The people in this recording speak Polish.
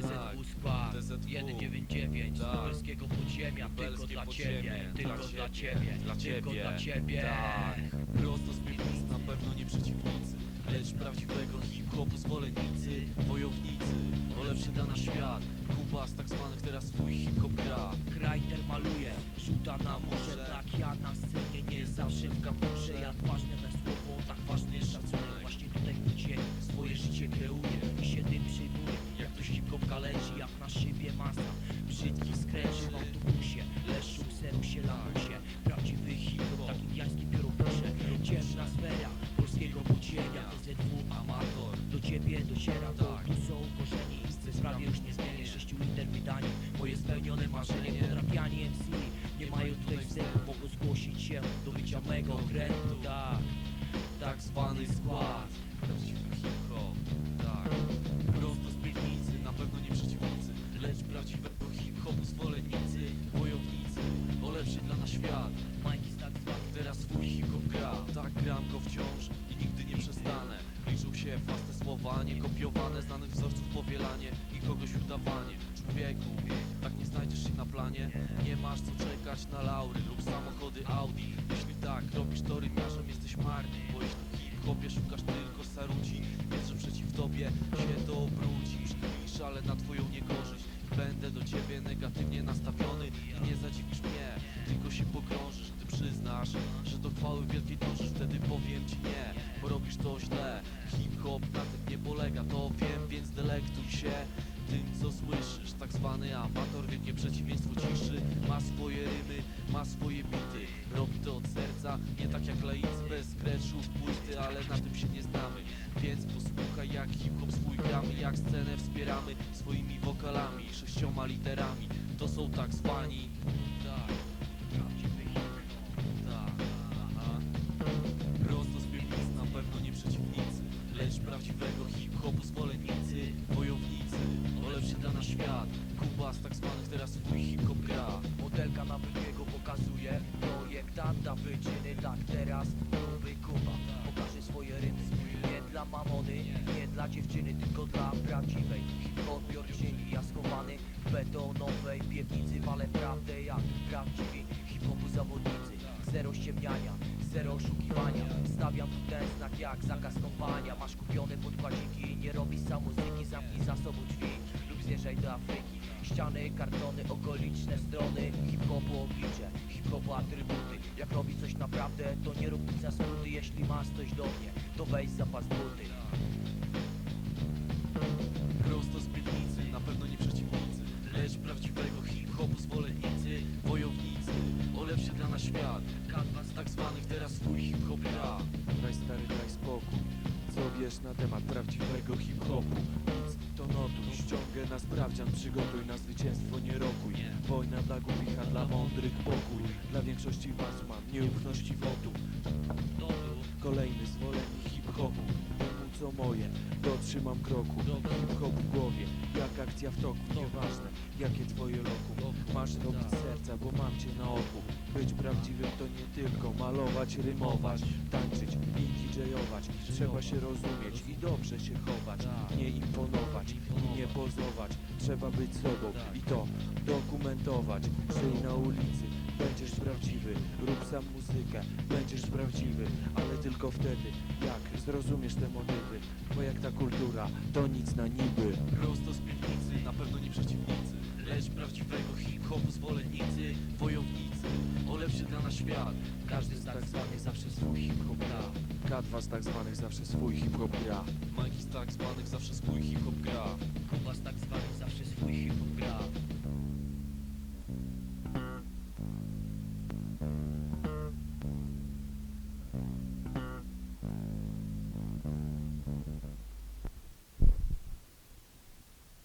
DZW DZW. 199 z Tak. lubelskiego podziemia Tylko dla ciebie, tylko dla dla ciebie, dla Tylko dla ciebie. Tak, prosto z piwnic, na pewno nie przeciwnicy Lecz prawdziwego hip-hopu zwolennicy Wojownicy, o lepszy da na świat. Kuba z tak zwanych teraz swój hip-hop gra. Krajter maluje, rzuta na morze Tak ja na scenie nie zawsze w kapurze Jak ważne kaleczy Jak na szybie masa, brzydki skręczy W autobusie, leszu, serusie, lamusie Prawdziwy hip-hop, taki jański pióroproszę Ciemna sfera polskiego podziemia. DZW amator, do ciebie dociera Bo tu są korzeni, w sprawie już nie zmienię. Sześciu liter wydanie, moje spełnione marzenie. Podrapiani MC, nie mają tutaj wstępu. Mogą zgłosić się do bycia mego okrętu Tak, tak zwany skład świat. Z tak Teraz swój hip-hop gra, tak gram go wciąż i nigdy nie przestanę. Liczą się własne słowa, nie kopiowane. Znanych wzorców powielanie i kogoś udawanie. Człowieku, tak nie znajdziesz się na planie. Nie masz co czekać na laury lub samochody Audi. Jeśli tak, robisz to rymiarzem, jesteś marny Bo jeśli hip-hopie szukasz tylko saruci Wiedz, że przeciw tobie się to obróci Przykminisz, ale na twoją niekorzyść Będę do ciebie negatywnie nastawiony I nie zadziwisz mnie, tylko się pogrążysz Gdy przyznasz, że do chwały wielkiej dążysz Wtedy powiem ci nie, bo robisz to źle. Hip-hop na tym nie polega, to wiem, więc delektuj się tym co słyszysz. Tak zwany amator, wielkie przeciwieństwo ciszy Ma swoje rymy, ma swoje bity. Robi to od serca, nie tak jak laicy Bez scratchów, płyty, ale na tym się nie znamy. Więc jak hip-hop swój gramy Jak scenę wspieramy swoimi wokalami Sześcioma literami, to są tak zwani Tak, tak, Prosto z na pewno nie przeciwnicy Lecz prawdziwego hip-hopu zwolennicy Wojownicy, o lepszy dla nas świat. Kuba z tak zwanych teraz swój hip-hop gra. Modelka na wybiegu pokazuje Projektanta wyczyny Tak teraz gruby Kuba. Pokaże swoje Nie dla mamony, nie dla dziewczyny Tylko dla prawdziwej. Hip-hopiorczyni Ja schowany w betonowej. Piwnicy Walę prawdę jak prawdziwi Hip-hopu zawodnicy. Zero ściemniania, zero oszukiwania. Stawiam tu ten znak jak zakaz kąpania. Masz kupione podkładziki Nie robisz sam muzyki Zamknij za sobą drzwi Zjeżdżaj do Afryki. Ściany, kartony, okoliczne strony. Hip-hopu oblicze, hip-hopu atrybuty Jak robi coś naprawdę, to nie rób nic za skróty. Jeśli masz coś do mnie, to weź zapas buty. Prosto z piwnicy, na pewno nie przeciwnicy. Lecz prawdziwego hip-hopu zwolennicy Wojownicy, o lepszy dla nas świat. Kanwa z tak zwanych teraz swój hip-hop gra. Daj stary, daj spokój. Co wiesz na temat prawdziwego hip-hopu? Notuj, ściągę na sprawdzian Przygotuj na zwycięstwo, nie rokuj. Wojna dla głupich, a dla mądrych pokój. Dla większości was mam nieufności wotu. Kolejny zwolennik hip-hopu. Temu co moje, dotrzymam kroku. Hip-hop w głowie, jak akcja w toku. Nieważne, jakie twoje lokum. Masz robić serca, bo mam cię na oku. Być prawdziwym to nie tylko malować, rymować Tańczyć Trzeba się rozumieć i dobrze się chować Nie imponować i nie pozować. Trzeba być sobą i to dokumentować. Żyj na ulicy, będziesz prawdziwy. Rób sam muzykę, będziesz prawdziwy. Ale tylko wtedy, jak zrozumiesz te motywy. Bo jak ta kultura, to nic na niby. Prosto z piwnicy, na pewno nie przeciwnicy. Lecz prawdziwego hip-hopu zwolennicy Wojownicy, świat Każdy z tak zwanych zawsze swój hip-hop gra. K2 z tak zwanych zawsze swój hip-hop gra. Majki z tak zwanych zawsze swój